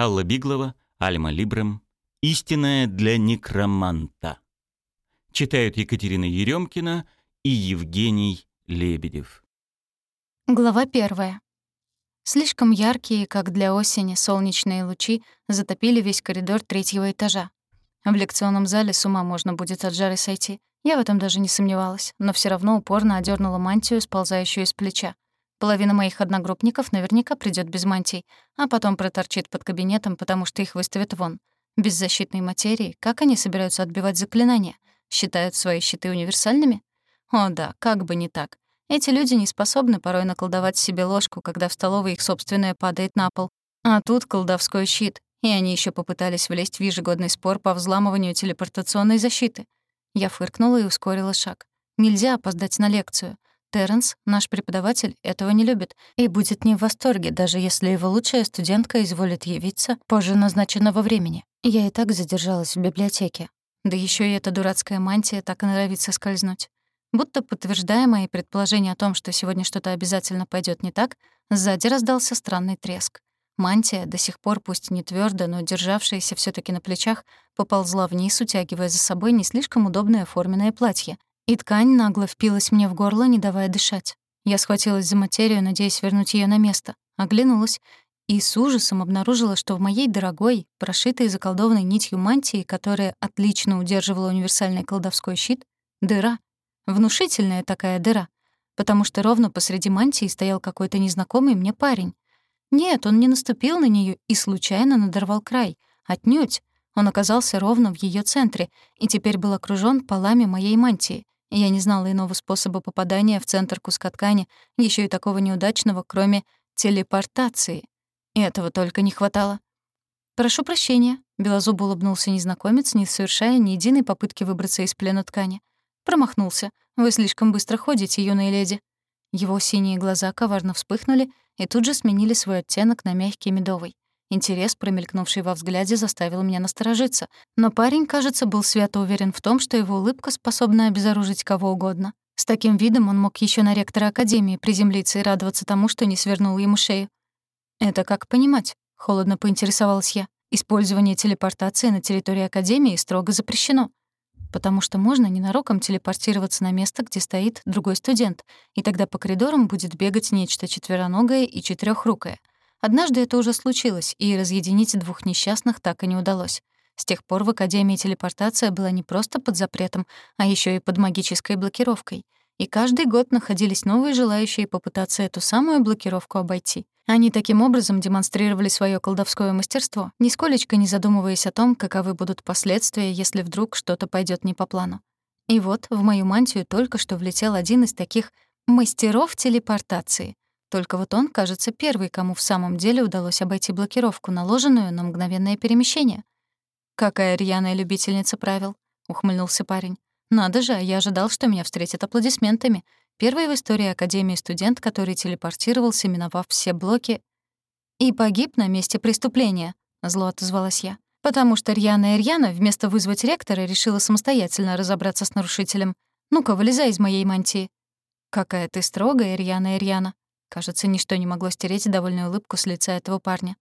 Алла Биглова, Альма Либрем. «Истинная для некроманта». Читают Екатерина Еремкина и Евгений Лебедев. Глава первая. Слишком яркие, как для осени, солнечные лучи затопили весь коридор третьего этажа. В лекционном зале с ума можно будет от жары сойти. Я в этом даже не сомневалась, но все равно упорно одернула мантию, сползающую с плеча. Половина моих одногруппников наверняка придет без мантий, а потом проторчит под кабинетом, потому что их выставят вон. Без защитной материи как они собираются отбивать заклинания? Считают свои щиты универсальными? О да, как бы не так. Эти люди не способны порой наколдовать себе ложку, когда в столовой их собственная падает на пол. А тут колдовской щит, и они еще попытались влезть в ежегодный спор по взламыванию телепортационной защиты. Я фыркнула и ускорила шаг. Нельзя опоздать на лекцию. Терренс, наш преподаватель, этого не любит и будет не в восторге, даже если его лучшая студентка изволит явиться позже назначенного времени. Я и так задержалась в библиотеке. Да еще и эта дурацкая мантия так норовится скользнуть. Будто подтверждая мои предположения о том, что сегодня что-то обязательно пойдет не так, сзади раздался странный треск. Мантия, до сих пор пусть не твердо, но державшаяся все таки на плечах, поползла вниз, утягивая за собой не слишком удобное форменное платье, и ткань нагло впилась мне в горло, не давая дышать. Я схватилась за материю, надеясь вернуть ее на место. Оглянулась и с ужасом обнаружила, что в моей дорогой, прошитой заколдованной нитью мантии, которая отлично удерживала универсальный колдовской щит, дыра. Внушительная такая дыра. Потому что ровно посреди мантии стоял какой-то незнакомый мне парень. Нет, он не наступил на нее и случайно надорвал край. Отнюдь. Он оказался ровно в ее центре и теперь был окружен полами моей мантии. Я не знала иного способа попадания в центр куска ткани, еще и такого неудачного, кроме телепортации. И этого только не хватало. «Прошу прощения», — белозуб улыбнулся незнакомец, не совершая ни единой попытки выбраться из плена ткани. «Промахнулся. Вы слишком быстро ходите, юная леди». Его синие глаза коварно вспыхнули и тут же сменили свой оттенок на мягкий медовый. Интерес, промелькнувший во взгляде, заставил меня насторожиться, но парень, кажется, был свято уверен в том, что его улыбка способна обезоружить кого угодно. С таким видом он мог еще на ректора Академии приземлиться и радоваться тому, что не свернул ему шею. «Это как понимать?» — холодно поинтересовалась я. «Использование телепортации на территории Академии строго запрещено, потому что можно ненароком телепортироваться на место, где стоит другой студент, и тогда по коридорам будет бегать нечто четвероногое и четырехрукое. Однажды это уже случилось, и разъединить двух несчастных так и не удалось. С тех пор в Академии телепортация была не просто под запретом, а еще и под магической блокировкой. И каждый год находились новые желающие попытаться эту самую блокировку обойти. Они таким образом демонстрировали свое колдовское мастерство, нисколечко не задумываясь о том, каковы будут последствия, если вдруг что-то пойдет не по плану. И вот в мою мантию только что влетел один из таких мастеров телепортации — только вот он, кажется, первый, кому в самом деле удалось обойти блокировку, наложенную на мгновенное перемещение. «Какая рьяная любительница правил», — ухмыльнулся парень. «Надо же, я ожидал, что меня встретят аплодисментами. Первый в истории Академии студент, который телепортировался, миновав все блоки, и погиб на месте преступления», — зло отозвалась я. «Потому что рьяная Рьяна вместо вызвать ректора решила самостоятельно разобраться с нарушителем. Ну-ка, вылезай из моей мантии». «Какая ты строгая, рьяная Рьяна», Кажется, ничто не могло стереть довольную улыбку с лица этого парня.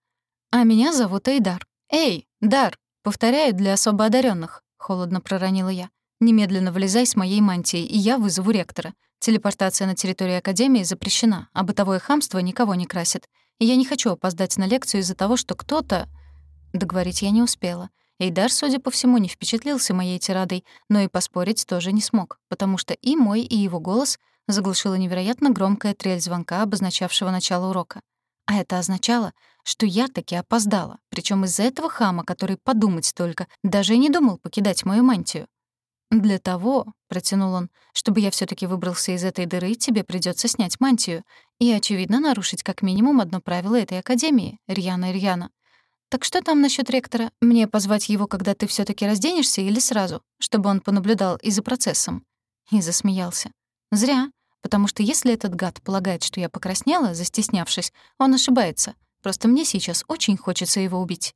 «А меня зовут Эйдар». «Эй, Дар!» «Повторяю для особо одаренных, холодно проронила я. «Немедленно вылезай с моей мантией, и я вызову ректора. Телепортация на территории Академии запрещена, а бытовое хамство никого не красит. И я не хочу опоздать на лекцию из-за того, что кто-то...» Договорить я не успела. Эйдар, судя по всему, не впечатлился моей тирадой, но и поспорить тоже не смог, потому что и мой, и его голос заглушила невероятно громкая трель звонка, обозначавшего начало урока. А это означало, что я таки опоздала, причем из-за этого хама, который подумать только, даже и не думал покидать мою мантию. «Для того», — протянул он, — «чтобы я все таки выбрался из этой дыры, тебе придется снять мантию и, очевидно, нарушить как минимум одно правило этой академии, Рьяна Рьяна. Так что там насчет ректора? Мне позвать его, когда ты все таки разденешься, или сразу, чтобы он понаблюдал и за процессом?» И засмеялся. «Зря. Потому что если этот гад полагает, что я покраснела, застеснявшись, он ошибается. Просто мне сейчас очень хочется его убить.